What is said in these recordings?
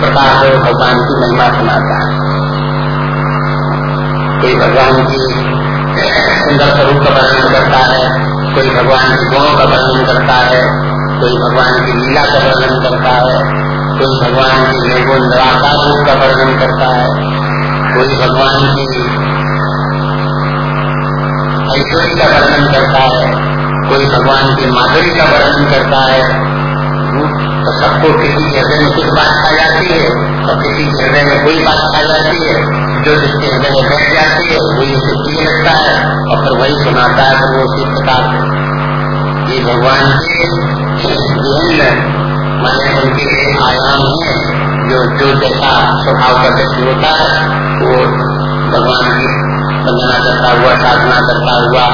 प्रकार से भगवान की महिमा सुनाता है कोई भगवान की सुंदर स्वरूप का वर्णन करता है, कोई भगवान के गुणों का वर्णन करता है, कोई भगवान की लीला का वर्णन करता है कोई भगवान की निर्गुण निराकार रूप का वर्णन करता है कोई भगवान की ऐश्वर्य का वर्णन करता है, कोई भगवान की माधुरी का वर्णन करता है तो सबको किसी हृदय में कुछ बात खा जाती है, और किसी हृदय में कोई बात खा जाती है, जो जिसके हृदय में बैठ जाती है, वही उसे प्रिय लगता है, और फिर वही सुनाता है तो वो उसी प्रकार ये भगवान के माने उनके आयाम है, जो जो जैसा स्वभाव का व्यक्ति होता है, वो भगवान की वंदना करता हुआ, साधना करता हुआ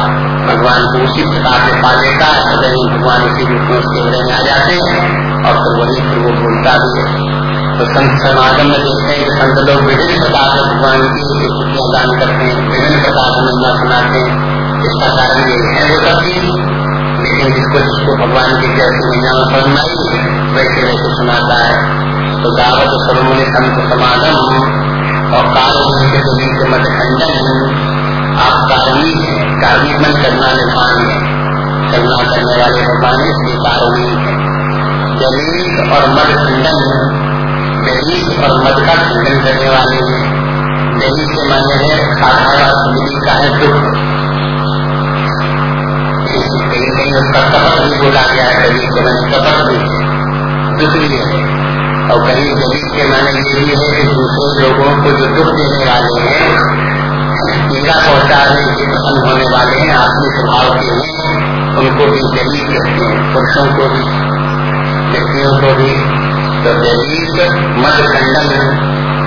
भगवान को उसी प्रकार से पा लेता है हृदय भगवान उसी रूप में उसके हृदय में आ जाते हैं और फिर वही फिर वो बोलता भी है। तो संत समागम में देखते हैं कि संत लोग विभिन्न प्रकार से भगवान की स्तुतियाँ दान करते हैं, विभिन्न प्रकार से महिमा सुनाते हैं। इसका कारण ये है वो चीज़ लेकिन जिसको जिसको भगवान की जैसी महिमा समझ आई वैसे वैसे सुनाता है। तो दावत सर्वमुनि संत समागम और कार्य के बीच मत खंडन आप कार्मिक है। कार्मिक मन करना निर्माण है। करना करने वाले भगवान इसलिए कार्मिक है। जलील और मद खंडन जलील और मद का खंडन करने वाले हैं। के है साधारण का है दुख। के मैंने है। और कहीं के है कि दूसरे लोगों को जो दुख देने वाले हैं पीड़ा के प्रसन्न होने वाले हैं आत्मी स्वभाव के हैं। उनको भी जलील कहते हैं, पुरुषों को भी। तो जलील मध खंडन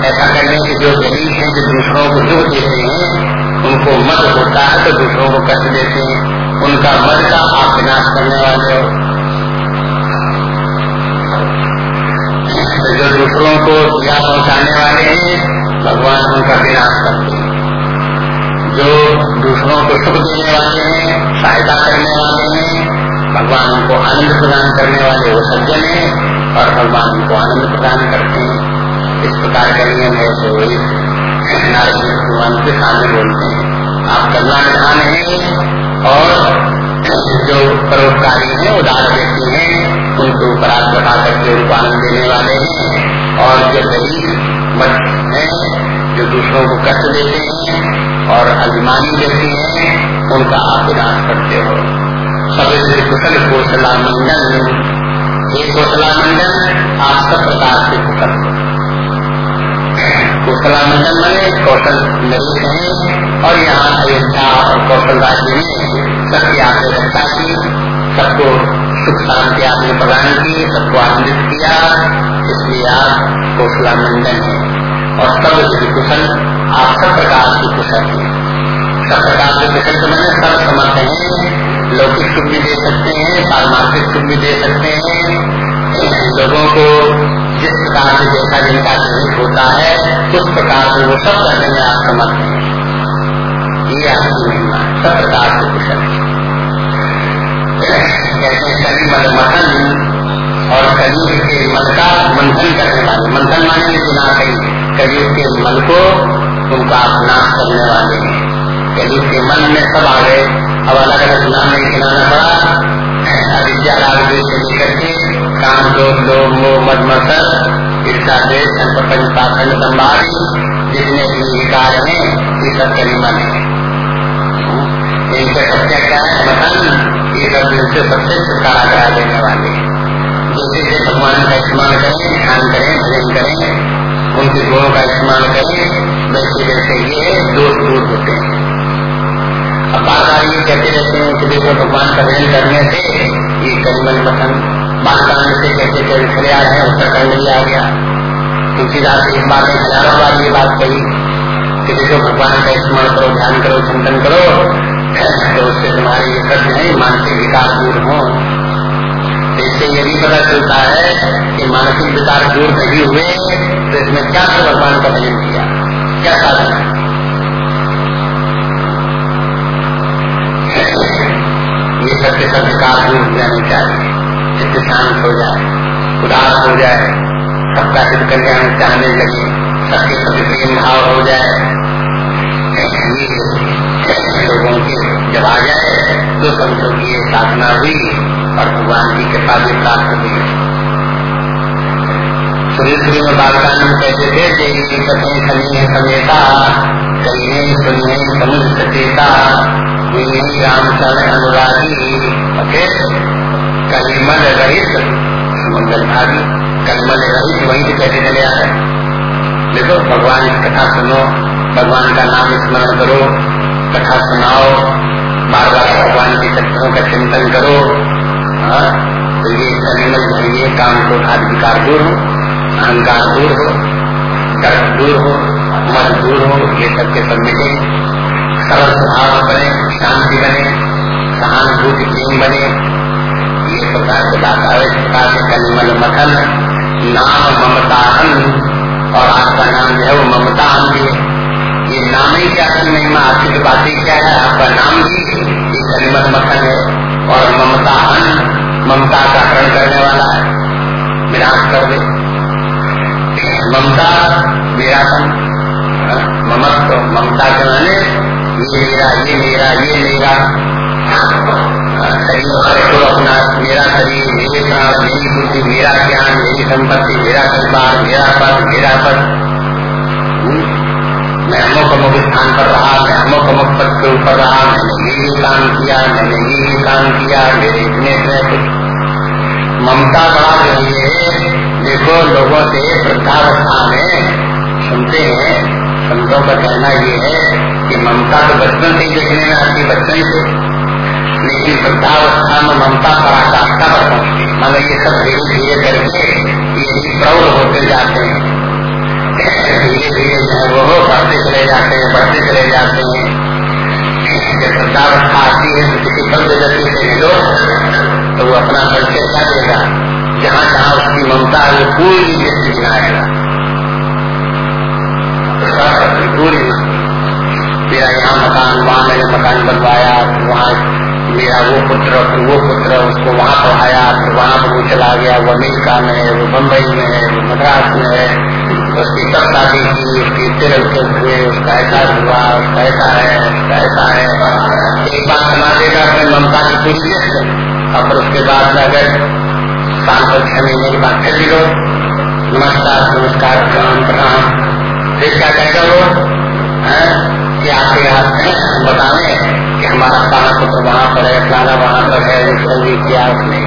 ऐसा करने के जो जलील है, जो दूसरों को दुख देते हैं, उनको मद होता है तो दूसरों को कष्ट देते हैं। उनका मद का आप विनाश करने वाले हो। जो दूसरों को पीड़ा पहुँचाने वाले हैं, भगवान उनका विनाश करते हैं। जो दूसरों को सुख देने वाले हैं, सहायता करने वाले हैं भगवान उनको आनंद प्रदान करने वाले वो सज्जन है और भगवान उनको आनंद प्रदान करते हैं। इस प्रकार का नियम है वही नारायण भगवान के सामने बोलते हैं। आप कल्याण निधान है और जो परोपकारी है, उदार व्यक्ति है, उनको उपराध बता करके उनको आनंद देने वाले हैं और जो गरीब है, जो दूसरों को कष्ट देते हैं और अभिमानी व्यक्ति है, उनका आप विनाश करते हो। सभी कुशल कौशला मंडल। ये कौशला मंडल आप सब प्रकार से कुशल कौशला मंडल बने कौशल नरेश है और यहाँ अयोध्या और कौशल राज्य में सबकी आवश्यकता की, सबको सुख शांति आपने प्रदान की, सबको आनंदित किया, इसलिए आप कौशला मंडन है। और सब कुशल, आप सब प्रकार की कुशल है। सब प्रकार के कुशल तो मैंने सब समर्थ है। लौकिक सुख भी दे सकते हैं, पारमार्थिक सुख भी दे सकते हैं। लोगों को जिस प्रकार से जैसा जिनका जीवित होता है, उस प्रकार से वो सब करने में आप समर्थ हैं। ये आपकी महिमा सब प्रकार से कुशल है। कहते हैं कली मद मथन और कली के मद का मंथन करने वाले। मंथन माने बिना कहीं कली के मन को उनका नाश करने वाले कली के मन में सब आ गए, अब अलग अलग नाम नहीं खिलाना पड़ा। से काम मद मसर ईर्षा देश पंच पाखंड जितने भी ये सब है। सत्य क्या है? ये सबसे सबसे छुटकारा करा देने वाले जैसे जैसे भगवान का इस्तेमाल करें, ध्यान करें भजन करें, उनके गुणों का इस्तेमाल करें। वैसे वैसे ये दोष दूर होते हैं। अब बार बार ये कहते रहते हैं कि देखो भगवान का भजन करने से ये करीबन पसंद बालकांड से कहते कहते चले आ रहे हैं उत्तराखंड भी आ गया। तुलसीदास एक बार में हज़ारों बार ये बात कही कि देखो, भगवान का स्मरण करो, ध्यान करो, चिंतन करो तो उससे तुम्हारी कष्ट नहीं मानसिक विकार दूर हो। इससे ये भी पता चलता है कि मानसिक विकार दूर नहीं हुए तो इसमें क्या तो भगवान का भजन किया? क्या साधन ये सबके सब दूर हो जाने चाहिए जिससे शांत हो जाए, उदास हो जाए, सबका हित कल्याण चाहने लगे, सबके प्रति प्रेम भाव हो जाए, लोगों के जब आ जाए तो समझो की ये साधना हुई और भगवान की कृपा भी प्राप्त हुई। सुरेश्वरी में बालकानंद कहते थे जय कथें सनी समेता, कहीं सुनिए समुद्र सचेता फिर कलिमल रहित मंगल भागी कलिमल रहित वहीं से कैसे चले आ रहे देखो भगवान की कथा सुनो भगवान का नाम स्मरण करो कथा सुनाओ बार बार भगवान के चक्रों का चिंतन करो हाँ, तो ये कलिमल चाहिए काम को अधिकार दूर हो अहंकार दूर हो गर्भ दूर हो मन दूर हो ये सब के सब मिले सरल स्वभाव बने शांति बने सहानुभूति प्रेम बने। ये प्रकार से बात आवे प्रकार से कलिमल मथन नाम ममता और आपका नाम जो है वो ममता भी है। ये नाम ही क्या है? महिमा आपकी तो बातें क्या है आपका नाम भी ये कलिमत मथन है और ममता ममता का हरण करने वाला है। विनाश कर दे। ममता विरासम हाँ, ममत्व ममता के माने ये मेरा ये मेरा ये मेरा हाँ, शरीर को अपना मेरा शरीर मेरे प्राण मेरी बुद्धि मेरा ज्ञान मेरी संपत्ति मेरा परिवार मेरा पद मेरा पद मैं अमुक अमुक स्थान पर रहा मैं अमुक अमुक पद के ऊपर रहा मैंने ये काम किया मैंने ये काम किया मेरे इतने ममता बड़ा ज़रूरी है देखो लोगों से वृद्धावस्था में सुनते हैं संतों का कहना ये है कि ममता तो बचपन से देखने में आती बचपन से। लेकिन वृद्धावस्था में ममता पराकाष्ठा पर पहुँचती मतलब ये सब धीरे धीरे करके ये प्रौढ़ होते जाते हैं। धीरे धीरे जो है वो बढ़ते चले जाते हैं, बढ़ते चले जाते हैं। जब वृद्धावस्था आती है तो किसी बंद गति से मिलो तो वो अपना परिचय क्या देगा? जहाँ जहाँ उसकी ममता है, वो पूरी व्यक्ति गिनाएगा पूरी मेरा यहाँ मकान वहाँ मैंने मकान बनवाया वहाँ मेरा वो पुत्र फिर वो पुत्र उसको वहाँ पढ़ाया फिर वहाँ पर वो चला गया वो अमेरिका में है वो मुंबई में है वो मद्रास में है उसकी सब शादी की उसकी तिरक के हुए उसका ऐसा हुआ उसका ऐसा है उसका ऐसा है एक बात सुना देगा अपने ममता की लिस्ट और फिर उसके बाद में अगर साल पर छह महीने के बाद फिर लो नमस्कार नमस्कार, प्रणाम। प्रणाम फिर क्या कहेगा वो? कि आपके हाथ बताने कि हमारा पाना पुत्र वहाँ पर है फलाना वहाँ पर है उसने किया उसने।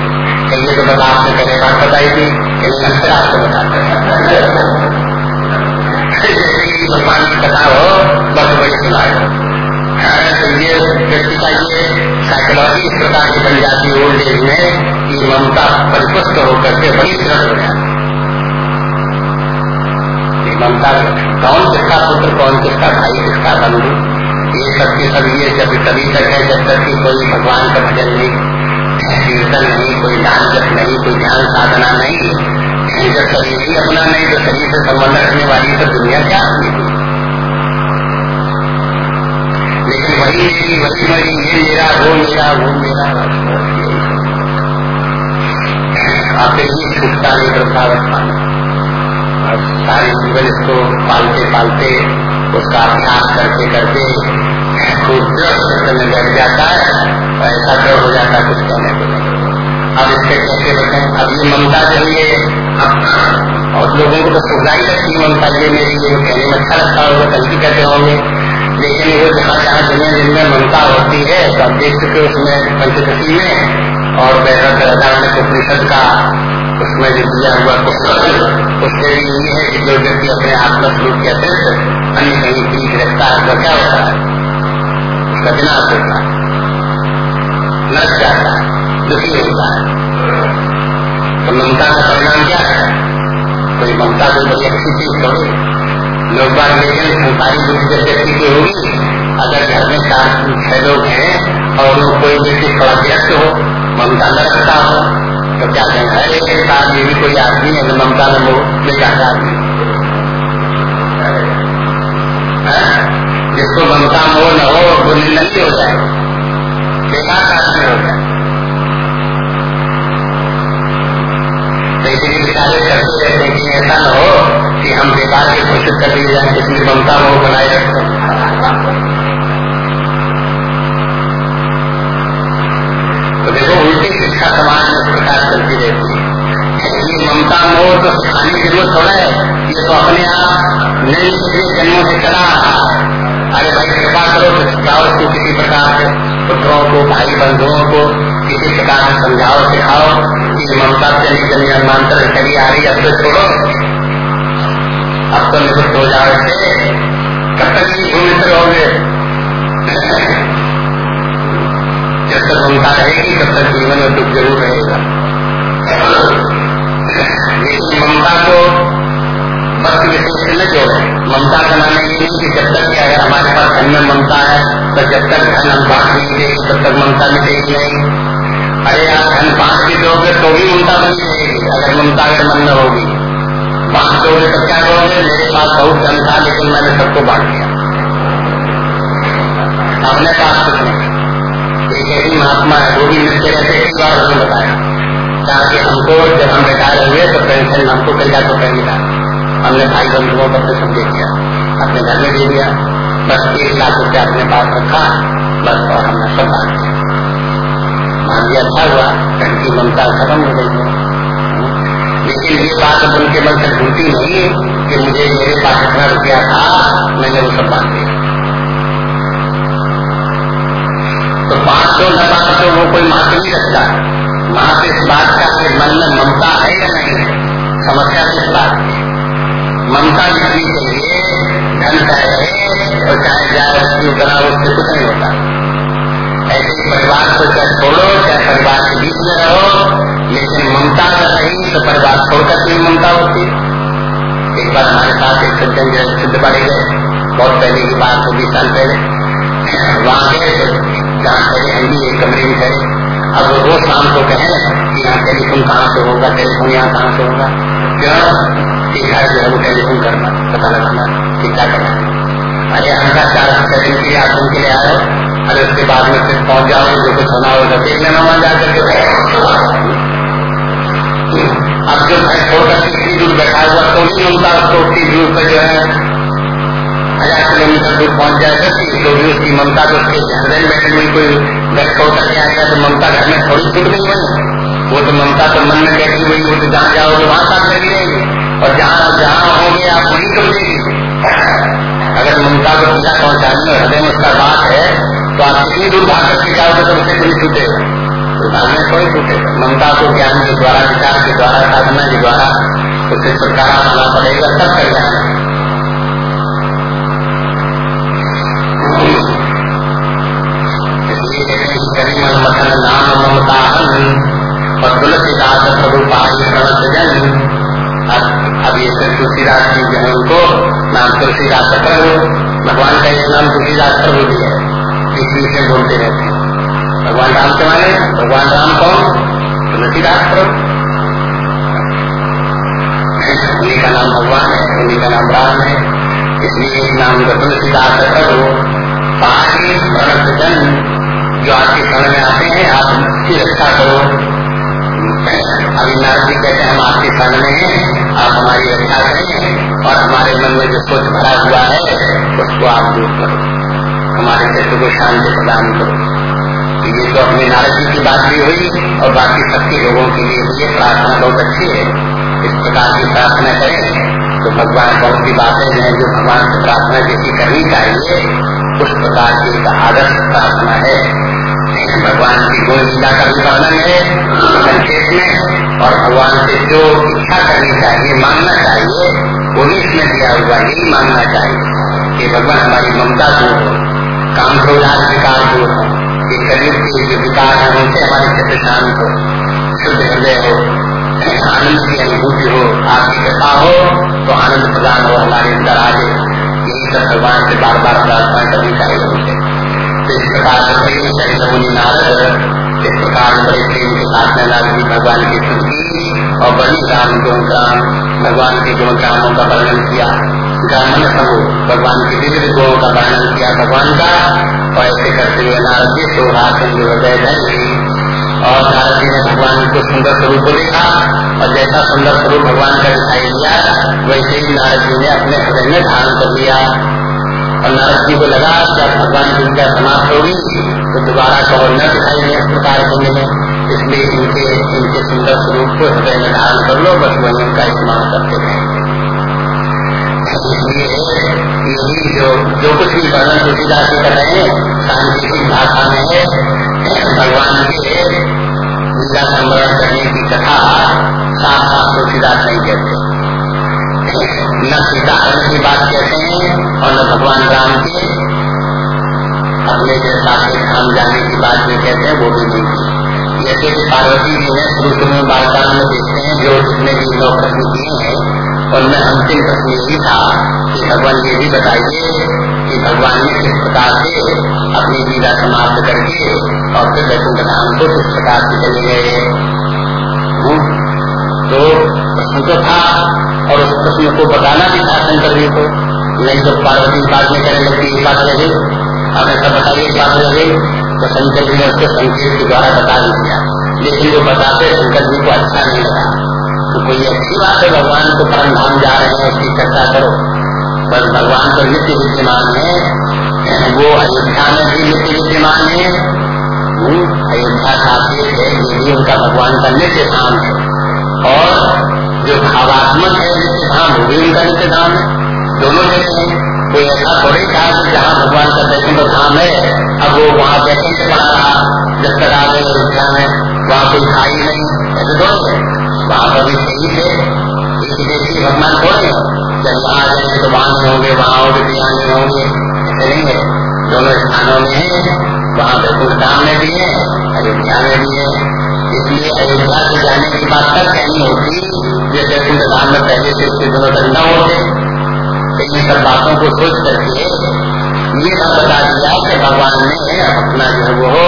कहिए तो बता आपने पहले बात बताई थी लेकिन फिर आपको बताते कथा हो, बस बड़ी तो ये व्यक्ति का ये साइकोलॉजी इस प्रकार की बन जाती है ओल्ड एज में, कि ममता परिपुष्ट होकर के बड़ी दृढ़ हो जाती ममता कौन किसका पुत्र, कौन किसका भाई, किसका बंधु? ये सब के सब ये जब तभी तक है जब तक कि कोई भगवान का भजन नहीं कीर्तन नहीं, कोई दान जप नहीं, कोई ध्यान साधना नहीं। जब शरीर ही अपना नहीं तो शरीर से संबंध रखने वाली तो दुनिया क्या होगी? लेकिन वही मेरी वही मेरी ये मेरा, वो मेरा वो मेरा आपसे ही छूटता नहीं वृद्धावस्था में सारे जीवन इसको पालते पालते उसका अभ्यास करते करते में बैठ जाता है ऐसा क्यों हो जाता है कुछ कहने को अब इससे कैसे बचें अब ये ममता है और लोगों को तो सुधाई लगती ममता ये मेरी ये कहने में अच्छा लगता होगा गलती कहते होंगे। लेकिन वो जहाँ जहाँ दुनिया जिनमें ममता होती है तो आप देख चुके उसमें पंचदशी में और में उपनिषद का उसमें जो दिया हुआ पुस्तक उससे ये है कि जो व्यक्ति अपने आत्म स्वरूप के अतिरिक्त अन्य कहीं पीठ रखता है तो क्या होता है? उसका विनाश होता है। नष्ट जाता है। दुखी होता है। तो ममता का परिणाम क्या है? कोई ममता तो बड़ी अच्छी चीज़ थोड़ी। लोग बात लेकिन संसारी बुद्धि जब व्यक्ति की होगी। अगर घर में चार छह लोग हैं और कोई व्यक्ति थोड़ा व्यस्त हो, ममता न रखता हो तो क्या कहना हर एक इंसान में भी कोई आदमी है ममता में लोग ये आदमी जिसको ममता मोह न हो, वो निंदनीय हो जाए। बेकार आदमी हो जाए। तो इसलिए विचारे करते रहते कि ऐसा न हो कि हम बेकार के घोषित कर दिए जाए इसलिए ममता मोह बनाए रखते तो देखो, उल्टी शिक्षा समाज आने की ज़रूरत थोड़ा है ये तो अपने आप नए पिछले जन्मों से चला अरे भाई, कृपा करो तो सिखाओ इसको किसी प्रकार से पुत्रों को भाई बंधुओं को किसी प्रकार से समझाओ, सिखाओ कि ममता से जन्मांतर चली आ रही है, अब तो छोड़ो। अब तो निवृत्त हो जाओ इससे कब तक ही भूमित रहोगे? जब तक ममता रहेगी, तब तक जीवन में दुख ज़रूर रहेगा। से न जोड़े ममता का नाम नहीं कि जब तक अगर हमारे पास धन में ममता है तो जब तक धन हम बांट नहीं देगी तब तक ममता मिटेगी नहीं। अरे आप धन बांट भी दोगे तो भी ममता बनी रहेगी अगर ममता अगर मन में होगी, बांट दोगे तो क्या करोगे? मेरे पास बहुत धन था, लेकिन मैंने सबको बांट दिया। अपने पास कुछ नहीं एक ऐसी महात्मा है, वो भी मिलते रहते एक बार उसने बताया। ताकि हमको जब हम रिटायर हुए तो पेंशन हमको कई जाकर कर मिला हमने भाई बंधुओं को अपने दे दिया अपने घर में दे दिया बस एक लाख रुपया अपने पास रखा। बस और हमने सब बांट दिया। मान लिया अच्छा हुआ। धन ममता खत्म हो गई। लेकिन ये बात अब उनके मन से भूलती नहीं कि मुझे मेरे पास इतना रुपया था, मैंने वो सब बांट दिया। तो पाँच सौ न पाँच सौ वो कोई महत्व नहीं रखता। महत्व इस बात का मन में ममता है या नहीं है? समस्या इस बात की ममता जितनी चाहिए धन चाहे और चाहे जाए उसकी उतना उससे कुछ नहीं होता। ऐसे परिवार को चाहे छोड़ो, चाहे परिवार के बीच में रहो, लेकिन ममता का नहीं तो परिवार छोड़कर की ममता होती। एक बार हमारे साथ एक सज्जन जो सिद्ध पड़े गए। बहुत पहले की बात हो बीस साल पहले। वहाँ गए जहाँ पहले हम भी एक कमरे में थे अब वो रोज शाम को कहे कि यहाँ टेलीफोन कहाँ से होगा, टेलीफोन यहाँ कहाँ से होगा। क्यों? कि घर जो है वो टेलीफोन करना पता लगाना कि करना अरे हमका चार दिन के लिए के लिए आए अरे उसके बाद में फिर पहुँच जाओ जो कुछ होना होगा देख लेना वहाँ जाकर के अब जो छोड़कर इतनी दूर बैठा हुआ तो उनका दूर पर जो है। हज़ार किलोमीटर दूर पहुँच जाएगा भी उसकी ममता तो उसके में बैठे हुई कोई घर छोड़ करके आएगा तो ममता घर में थोड़ी छूट नहीं बनी वो तो ममता तो मन में बैठी हुई वो तो जहाँ जाओगे वहाँ साथ लगी रहेगी और जहाँ जहाँ होंगे आप वही देगी अगर ममता को पूजा पहुँचानी में हृदय में उसका बात है तो आप कितनी दूर भाग करके जाओगे तो उसे कोई छूटेगा तो भागने कोई छूटेगा ममता को ज्ञान के द्वारा, विचार के द्वारा, साधना के द्वारा उसे छुटकारा होना पड़ेगा, सब कर तुलसीदास प्रभु भी है बीच में बोलते रहते हैं। भगवान राम के माने, भगवान राम कौन? तुलसीदास प्रभु उन्हीं का नाम भगवान है, उन्हीं का नाम राम है। इसलिए एक नाम का तुलसीदास प्रभु पाही प्रणत जन जो आपके शरण में आते हैं, आप उनकी रक्षा करो। नारद जी कहते हैं, हम आपके शरण में हैं, आप हमारी रक्षा करें और हमारे मन में जो सोच भरा हुआ है, उसको आप दूर करो। हमारे चित्र को शांति प्रदान करो। ये तो अपने नारद जी की बात भी हुई और बाकी सबके लोगों के लिए भी प्रार्थना बहुत अच्छी है। इस प्रकार की प्रार्थना करें तो भगवान बहुत सी बातें हैं जो भगवान से प्रार्थना जैसी करनी चाहिए। उस प्रकार की एक आदर्श प्रार्थना है। भगवान की गुण का भी वर्णन है संक्षेप में, और भगवान से जो इच्छा करनी चाहिए, मांगना चाहिए वो भी इसमें दिया हुआ यही मांगना चाहिए कि भगवान हमारी ममता दूर हो। काम क्रोधार विकार दूर हो कि कलयुग के जो विकार है उनसे हमारे चित्र शांत हो शुद्ध हृदय हो आनंद की अनुभूति हो आपकी कृपा हो तो आनंद प्रदान हो हमारे अंदर आगे यही सब भगवान से बार बार प्रार्थना करनी चाहिए उनसे तो इस प्रकार से मुनि नारद इस प्रकार बड़े प्रेम के साथ नारद जी भगवान की स्तुति और बड़ी राम गुण ग्राम भगवान के गुण ग्रामों का वर्णन किया। ग्रामन समूह भगवान के विविध गुणों का वर्णन किया भगवान का, और ऐसे करते हुए नारद जी सोहासन हृदय और नारद जी ने भगवान को सुंदर स्वरूप को देखा, और जैसा सुंदर स्वरूप भगवान का दिखाई दिया, वैसे ही नारद जी ने अपने हृदय में धारण कर लिया। और नारद जी को लगा, जब भगवान की विद्या समाप्त होगी तो दोबारा कहो न दिखाई इस प्रकार के मिले इसलिए इनके इनके सुंदर स्वरूप को हृदय में धारण कर लो, बस वही उनका इस्तेमाल करते रहेंगे यही जो जो कुछ भी वर्णन तुलसीदास जी कर रहे हैं सांकेतिक भाषा में है भगवान के लीला संवरण करने की कथा साफ़ साफ़ तुलसीदास नहीं कहते न सीता हरण की बात कहते हैं और न भगवान राम के अपने जैसा धाम जाने की बात भी कहते हैं वो भी नहीं की जैसे कि पार्वती जी ने शुरू में बालकाल में देखते हैं जो जितने भी लोग किए हैं उनमें अंतिम प्रश्न यही था कि भगवान ये भी बताइए कि भगवान ने किस प्रकार से अपनी लीला समाप्त करके और फिर वैकुंठ धाम को किस प्रकार से चले गए। तो प्रश्न तो था और उस प्रश्न को बताना भी था शंकर जी को। नहीं तो पार्वती बात में करने लगती एक बात रहे अब ऐसा बताइए बात रहे तो शंकर जी ने उसके संकेत के द्वारा बता दिया। लेकिन वो बताते शंकर जी को अच्छा नहीं लगा। तो कोई अच्छी बात है, भगवान को परम धाम जा रहे हैं, उसकी चर्चा करो। बस भगवान तो नित्य विद्यमान है वो अयोध्या में भी नित्य विद्यमान है अयोध्या का देश है, ये भी उनका भगवान का नित्य धाम है। और जो भावात्मक है, नित्य धाम, वो भी उनका नित्य धाम है। दोनों जगह है कोई ऐसा थोड़ी कहा कि जहाँ भगवान का वैकुंठ धाम है, अब वो वहाँ वैकुंठ पड़ा रहा, जब तक आ गए अयोध्या में, वहाँ कोई खाई नहीं, ऐसे थोड़े है। वहाँ पर भी सही थे एक देखिए भगवान थोड़े जब आ जाएँगे तो वहाँ नहीं होंगे वहाँ होंगे यहाँ नहीं होंगे ऐसे नहीं है दोनों स्थानों में है वहाँ वैकुंठ धाम में भी है अयोध्या में भी है इसलिए अयोध्या से जाने की बात तक कहनी होती जैसे कुंड धाम में पहले से उसके दोनों न होते इन सब बातों को सोच करके ये सब बता दिया कि भगवान ने अपना जो वो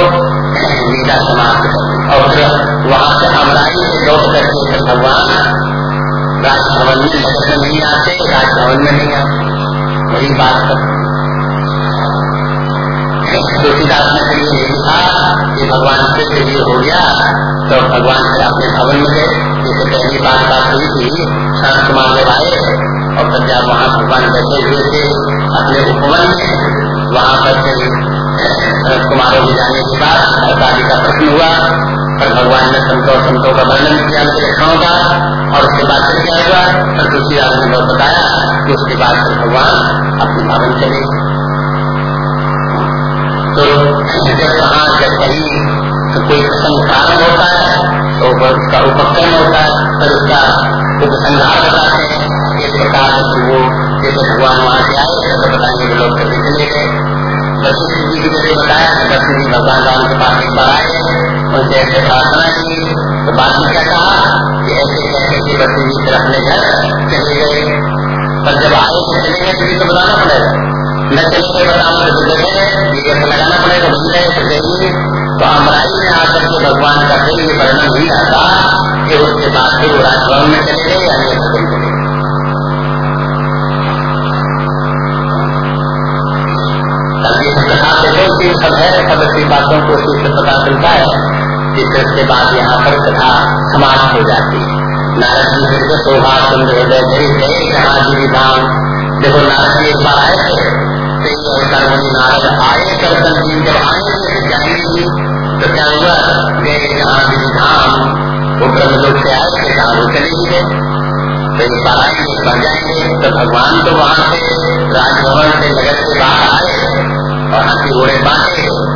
लीला समाप्त कर और फिर वहाँ से अमराई से लौट करके फिर भगवान, राजभवन में नगर में नहीं आते, राजभवन में नहीं आते। वही बात कर तुलसीदास ने फिर ये लिखा कि भगवान से फिर हो गया तो भगवान से अपने भवन में गए। जैसे पहली बात बात हुई थी शांत कुमार जब आए, और फिर जब वहाँ भगवान बैठे हुए थे अपने उपवन में, वहाँ पर फिर शरद कुमारों जाने के बाद हड़ताली का प्रश्न हुआ पर भगवान ने संतों संतों का वर्णन किया, उनके लक्षणों का, और उसके बाद फिर क्या हुआ? फिर तुलसीदास ने बताया कि उसके बाद फिर भगवान अपने भवन चले। तो जब कहा जब कहीं तो कोई प्रसंग प्रारंभ होता है तो उसका उपक्रम होता है, फिर उसका उपसंहार बताते हैं। इस प्रकार से वो जैसे भगवान वहाँ से आए तो बताएँगे लोग कभी चले गए। वशिष्ठ जी की जैसे बताया वशिष्ठ जी भगवान राम के पास एक बार आए। उनसे ऐसे प्रार्थना की तो बाद में क्या कहा? कि ऐसे कि वशिष्ठ जी फिर अपने घर चले गए। पर जब आए तो गए तो बताना पड़ेगा। न बताओ तो जगह लगाना पड़ेगा गए तो जाइए तो अमराई में आकर के भगवान का फिर ये वर्णन हुई आता कि उसके बाद फिर वो राजभवन में चले गए या नहीं चले गए। सब है, सब ऐसी बातों को उसी से पता चलता है। कि फिर उसके बाद यहाँ पर कथा समाप्त हो जाती है। नारद जी फिर से धाम देखो नारद जी, एक बार आए थे। तो से तो जाएँगे तो भगवान तो वहाँ से राजभवन से नगर से बाहर आए और हाथी घोड़े बांधे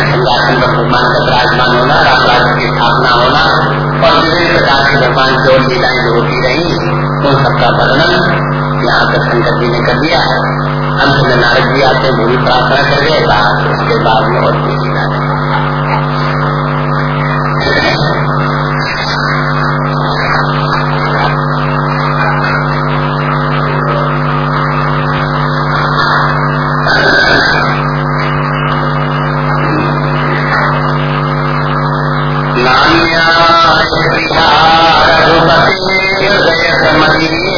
सिंहासन पर भगवान का विराजमान होना राम राज्य की स्थापना होना, और विभिन्न प्रकार की भगवान की और लीलाएँ जो होती रही उन सबका वर्णन यहाँ पर शंकर जी ने कर दिया है अंत में नारद जी आते भूमि प्रार्थना कर गए बाद उसके बाद में और रघुपति